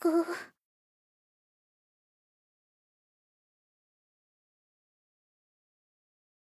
ぐ